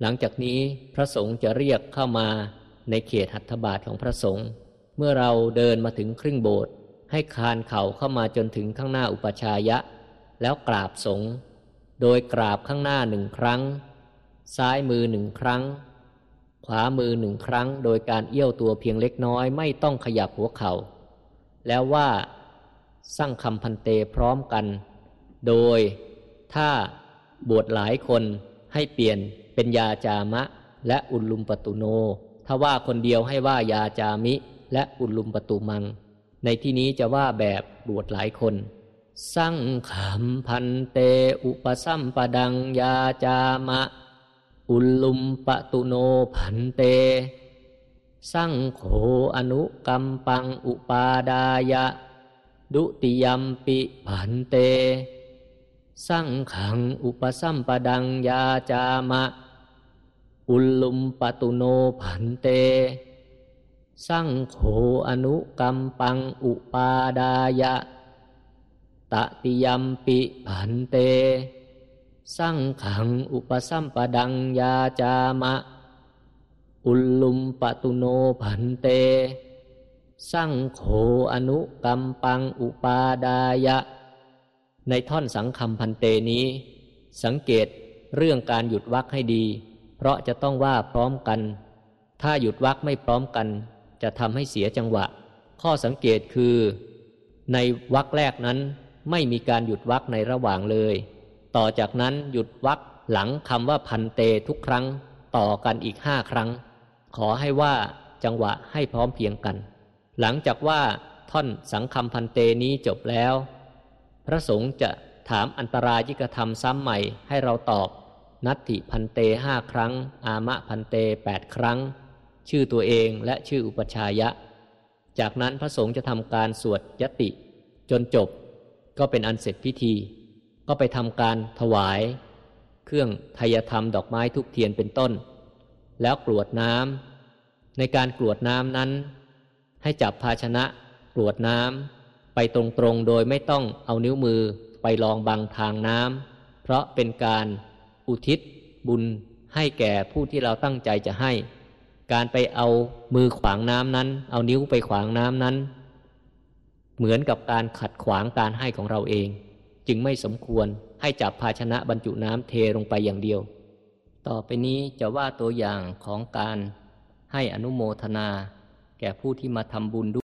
หลังจากนี้พระสงฆ์จะเรียกเข้ามาในเขตหัตถบาทของพระสงฆ์เมื่อเราเดินมาถึงครึ่งโบสถ์ให้คานเข่าเข้ามาจนถึงข้างหน้าอุปชายะ แล้วกราบสงฆ์โดยกราบข้างหน้าหนึ่งครั้ง ซ้ายมือหนึ่งครั้ง ขวามือหนึ่งครั้ง โดยการเอี้ยวตัวเพียงเล็กน้อยไม่ต้องขยับหัวเขา่าแล้วว่าสร้างคำพันเตพร้อมกัน โดยถ้าบวชหลายคนให้เปลี่ยน เป็นยาจามะ และอุลุมปตุโน ถ้าว่าคนเดียวให้ว่ายาจามิ และอุลุมปตุมัง ในที่นี้จะว่าแบบบวชหลายคน สั่งขำพันเตอุปสัมปดังยาจามะ อุลุมปตุโนพันเต สั่งโขอนุกัมปังอุปาดายะ ดุติยัมปิพันเตสั่งขังอุปสัมปดังยาจามะ อุลุมปตุโนพันเต สั่งโขอนุกัมปังอุปาดายะ ตติยัมปิพันเต สั่งขังอุปสัมปดังยาจามะ อุลุมปตุโนพันเต สั่งโขอนุกัมปังอุปาดายะ ในท่อนสังคำพันเตนี้ สังเกตเรื่องการหยุดวักให้ดี ราะจะต้องว่าพร้อมกัน ถ้าหยุดวักไม่พร้อมกัน จะทำให้เสียจังหวะ ข้อสังเกตคือ ในวักแรกนั้นไม่มีการหยุดวักในระหว่างเลย ต่อจากนั้นหยุดวักหลังคำว่าพันเตทุกครั้ง ต่อกันอีกห้าครั้ง ขอให้ว่าจังหวะให้พร้อมเพียงกัน หลังจากว่าท่อนสังคำพันเตนี้จบแล้ว พระสงฆ์จะถามอันตรายิกธรรมซ้ำใหม่ให้เราตอบ นัตติพันเตห้าครั้ง อามะพันเตแปดครั้ง ชื่อตัวเองและชื่ออุปชายะ จากนั้นพระสงฆ์จะทำการสวดยติ จนจบ ก็เป็นอันเสร็จพิธี ก็ไปทำการถวาย เครื่องทยธรรมดอกไม้ทุกเทียนเป็นต้น แล้วกรวดน้ำในการกรวดน้ำนั้น ให้จับภาชนะกรวดน้ำไปตรงๆโดยไม่ต้องเอานิ้วมือไปลองบังทางน้ำเพราะเป็นการ อุทิศบุญให้แก่ผู้ที่เราตั้งใจจะให้ การไปเอามือขวางน้ำนั้น เอานิ้วไปขวางน้ำนั้น เหมือนกับการขัดขวางการให้ของเราเอง จึงไม่สมควรให้จับภาชนะบรรจุน้ำเทลงไปอย่างเดียว ต่อไปนี้จะว่าตัวอย่างของการให้อนุโมทนา แก่ผู้ที่มาทำบุญด้วย